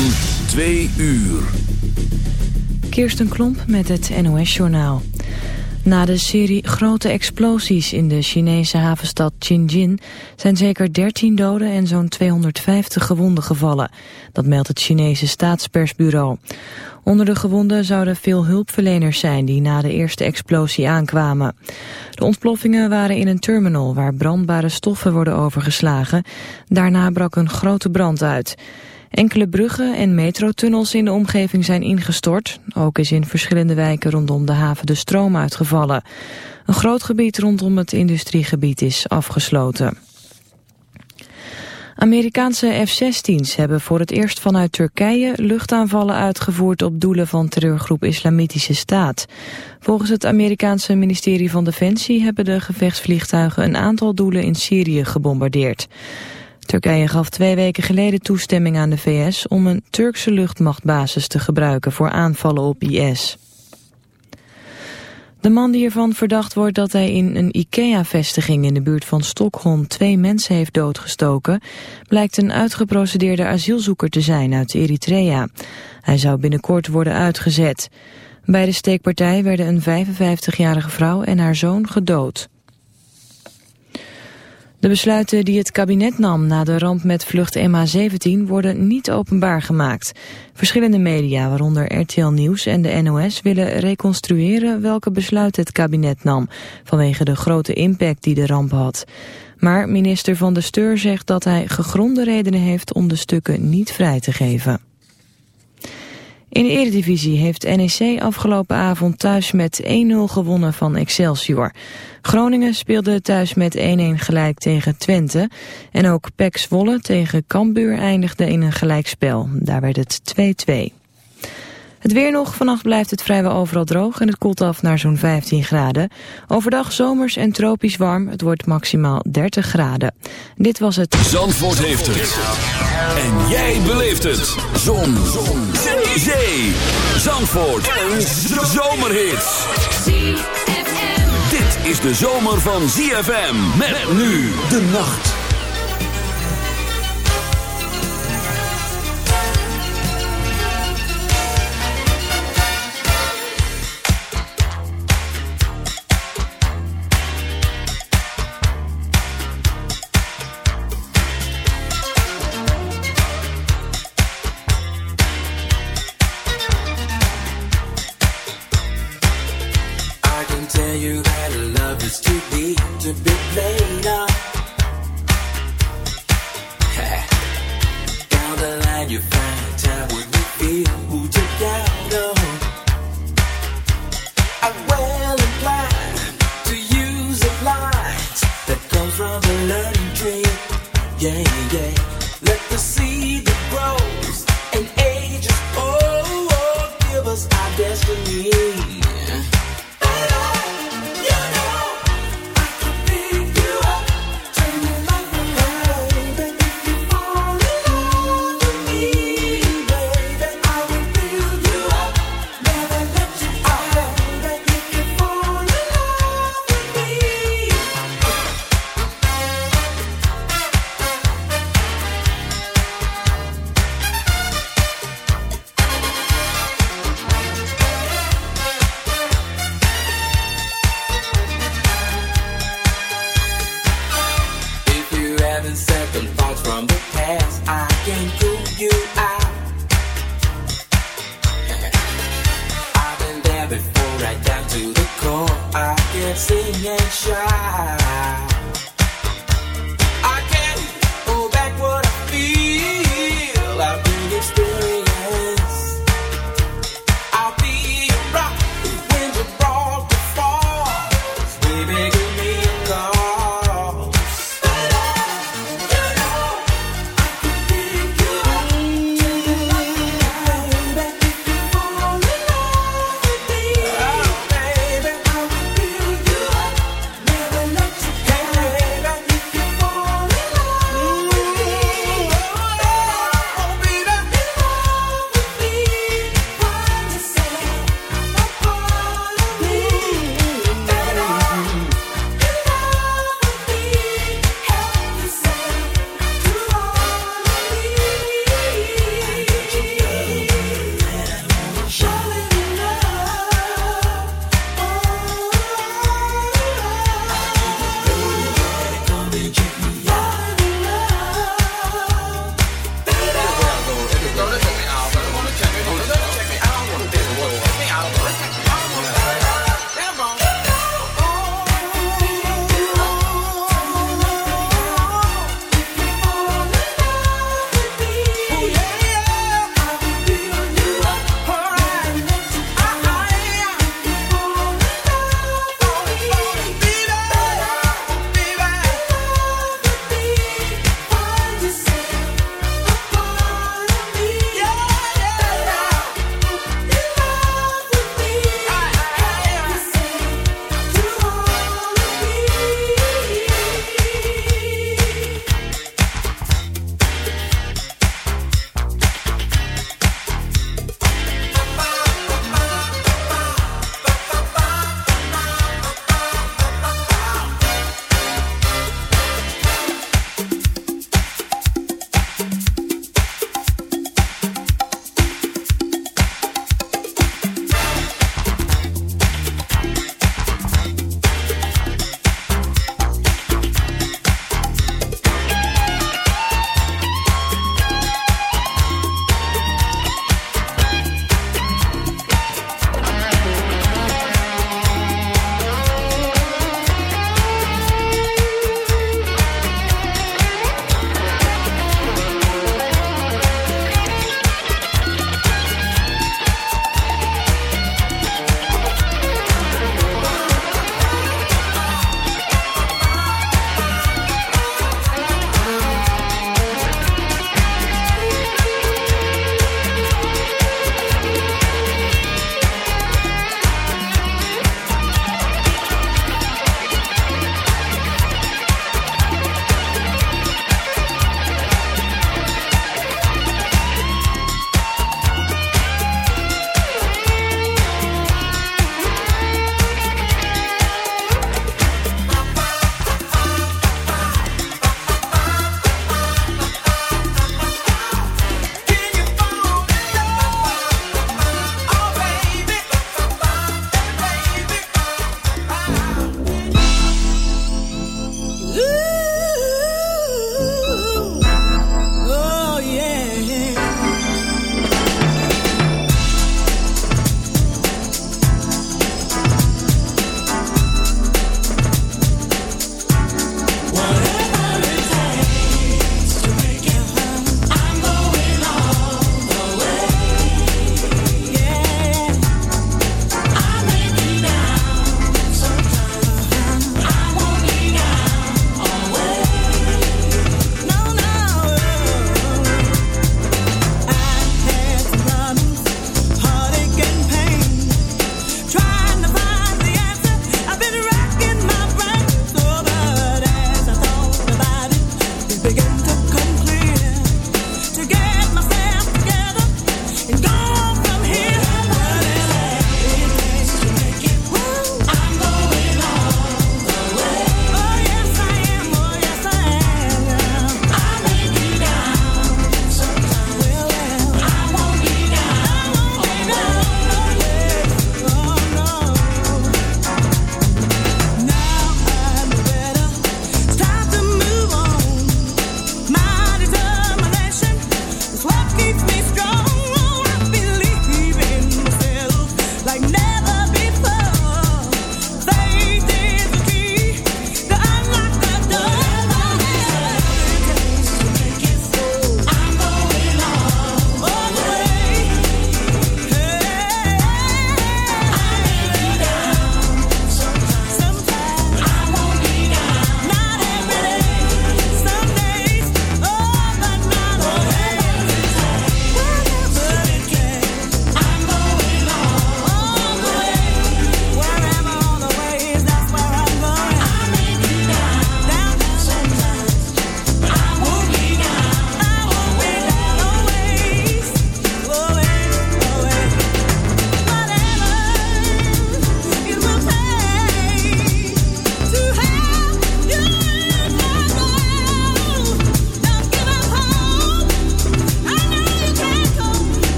van 2 uur. Kirsten Klomp met het NOS-journaal. Na de serie grote explosies in de Chinese havenstad Xinjiang... zijn zeker 13 doden en zo'n 250 gewonden gevallen. Dat meldt het Chinese staatspersbureau. Onder de gewonden zouden veel hulpverleners zijn... die na de eerste explosie aankwamen. De ontploffingen waren in een terminal... waar brandbare stoffen worden overgeslagen. Daarna brak een grote brand uit... Enkele bruggen en metrotunnels in de omgeving zijn ingestort. Ook is in verschillende wijken rondom de haven de stroom uitgevallen. Een groot gebied rondom het industriegebied is afgesloten. Amerikaanse F-16's hebben voor het eerst vanuit Turkije luchtaanvallen uitgevoerd op doelen van terreurgroep Islamitische Staat. Volgens het Amerikaanse ministerie van Defensie hebben de gevechtsvliegtuigen een aantal doelen in Syrië gebombardeerd. Turkije gaf twee weken geleden toestemming aan de VS om een Turkse luchtmachtbasis te gebruiken voor aanvallen op IS. De man die ervan verdacht wordt dat hij in een IKEA-vestiging in de buurt van Stockholm twee mensen heeft doodgestoken, blijkt een uitgeprocedeerde asielzoeker te zijn uit Eritrea. Hij zou binnenkort worden uitgezet. Bij de steekpartij werden een 55-jarige vrouw en haar zoon gedood. De besluiten die het kabinet nam na de ramp met vlucht MH17 worden niet openbaar gemaakt. Verschillende media, waaronder RTL Nieuws en de NOS, willen reconstrueren welke besluiten het kabinet nam, vanwege de grote impact die de ramp had. Maar minister Van der Steur zegt dat hij gegronde redenen heeft om de stukken niet vrij te geven. In de Eredivisie heeft NEC afgelopen avond thuis met 1-0 gewonnen van Excelsior. Groningen speelde thuis met 1-1 gelijk tegen Twente. En ook PEC Zwolle tegen Cambuur eindigde in een gelijkspel. Daar werd het 2-2. Het weer nog. Vannacht blijft het vrijwel overal droog en het koelt af naar zo'n 15 graden. Overdag zomers en tropisch warm. Het wordt maximaal 30 graden. Dit was het... Zandvoort heeft het. En jij beleeft het. Zon. Zon. Zee. Zee. Zandvoort. Een zomerhit. Dit is de zomer van ZFM. Met nu de nacht.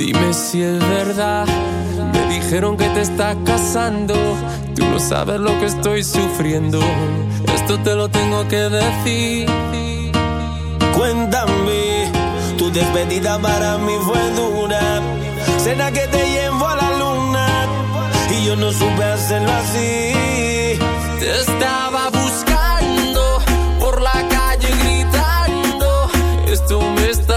Dime si es verdad, me dijeron que te estás casando, tú no sabes lo que estoy sufriendo, esto te lo tengo que decir. Cuéntame, tu despedida para mí fue dura, cena que te llevo a la luna. Y yo no supe hacerlo así. Te estaba buscando por la calle gritando, esto me está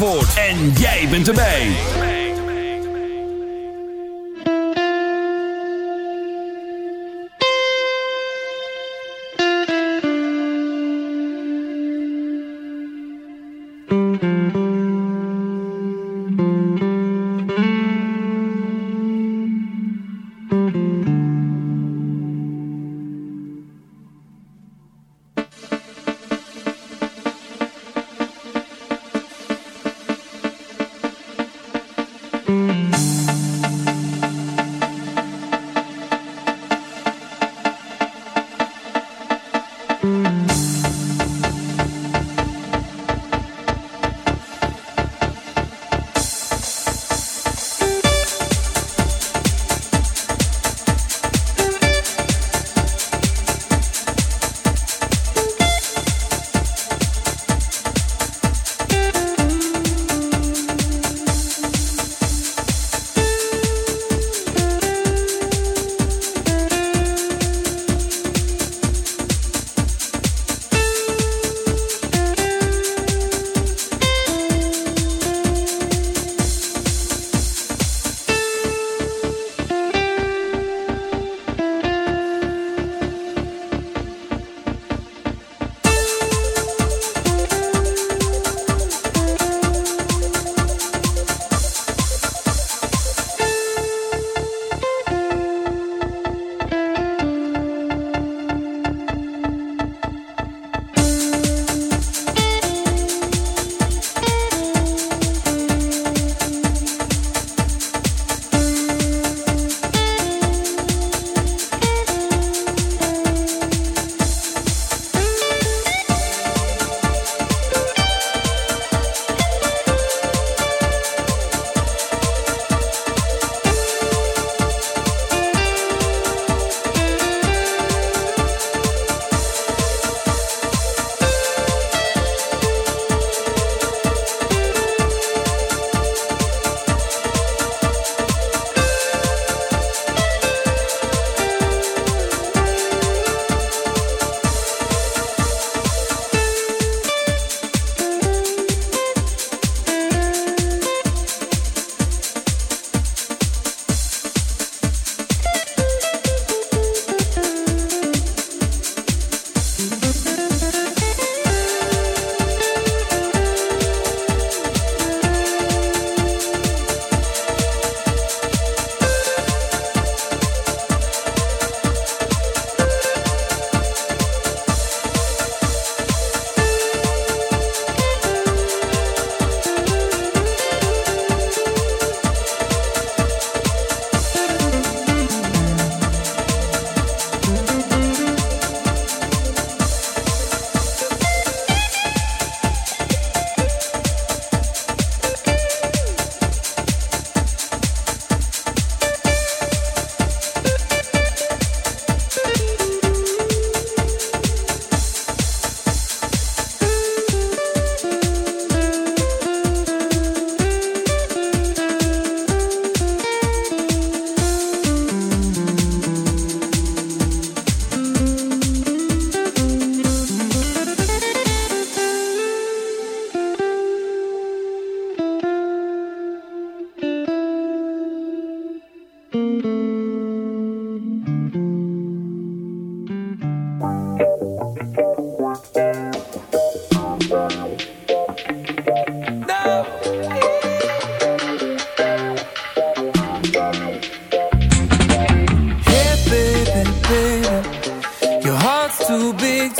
En jij bent erbij.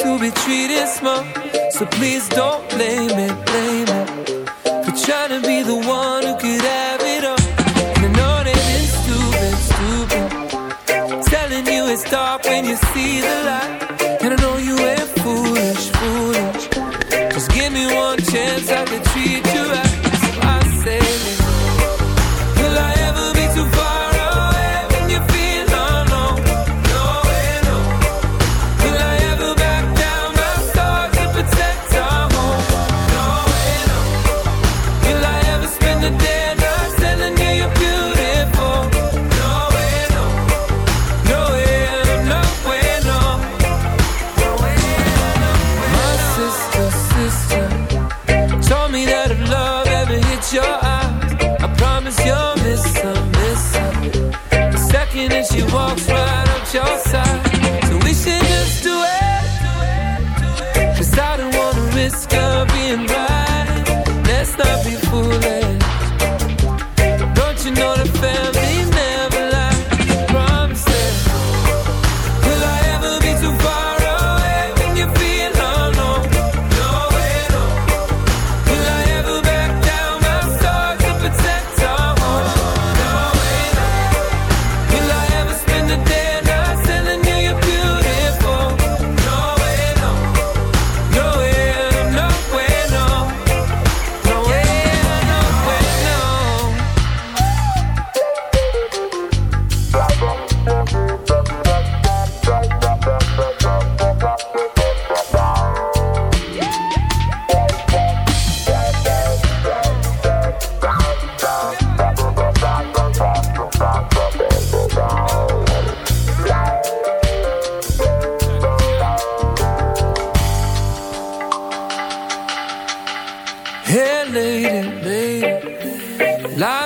to be treated small. So please don't blame it, blame it. For trying to be the one who could have it all. And I know that it's stupid, stupid. Telling you it's dark when you see the light. And I know you ain't foolish, foolish. Just give me one chance, I could treat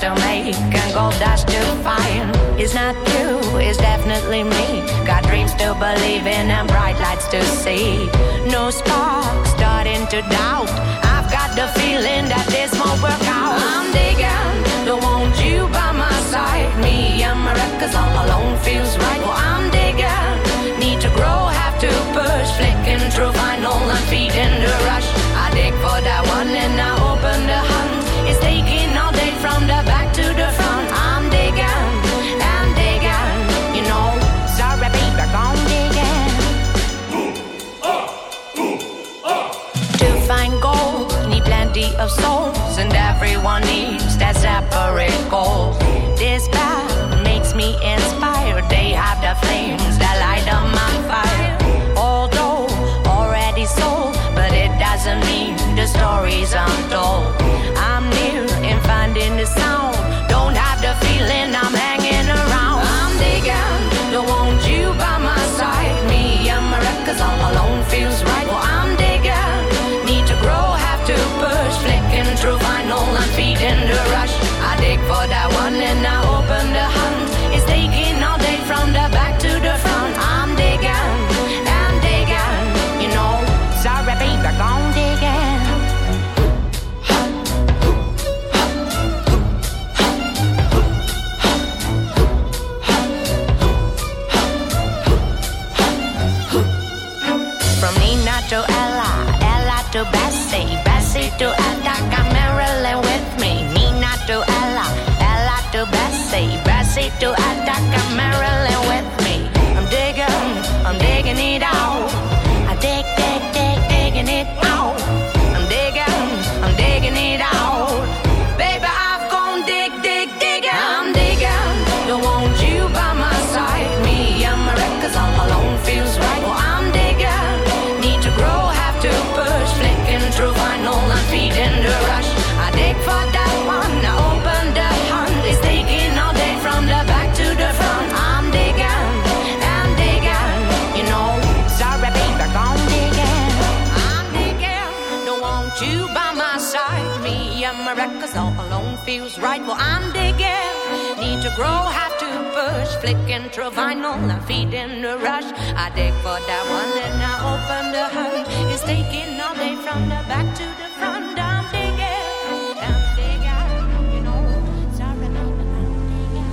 to make and gold dust to find. It's not you, it's definitely me. Got dreams to believe in and bright lights to see. No spark starting to doubt. Everyone needs that separate goal. This path makes me inspired. They have the flames that light up my fire. Although already sold, but it doesn't mean the stories untold. right well I'm digging. Need to grow, have to push. Flicking through vinyl, I'm feeding the rush. I dig for that one, then I open the hood. It's taking all day from the back to the front. I'm digging, I'm digging, you know. Sorry, I'm digging.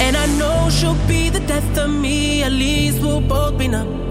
And I know she'll be the death of me. At least we'll both be numb.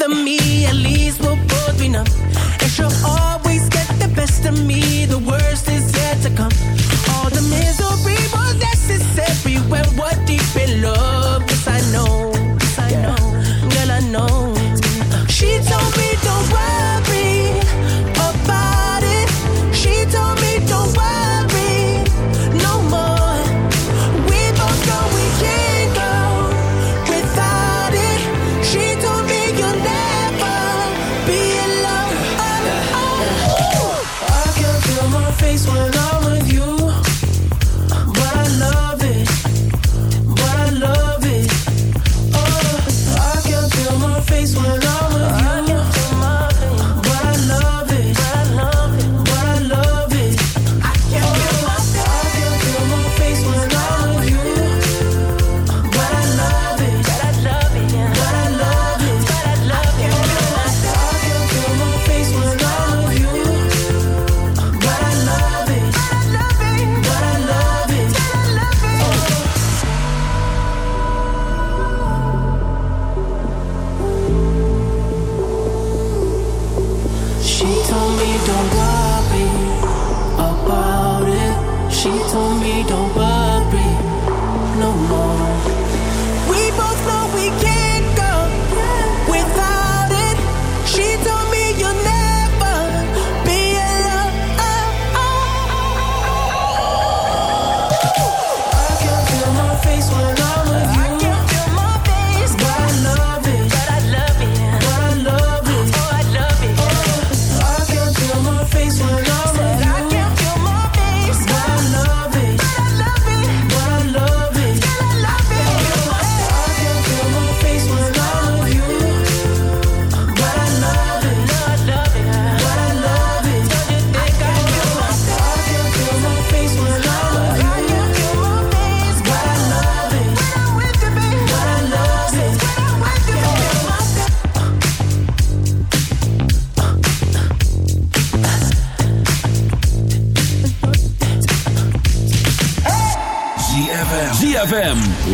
both of me, at least we'll both be numb. And she'll always get the best of me, the worst is yet to come.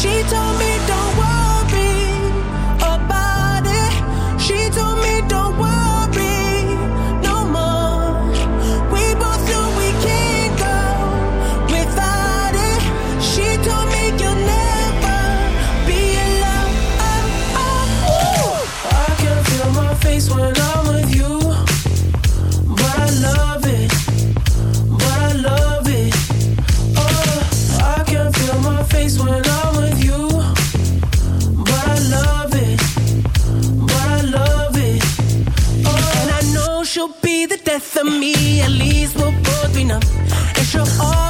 She told me don't For of me, at least we'll both be numb. And she'll always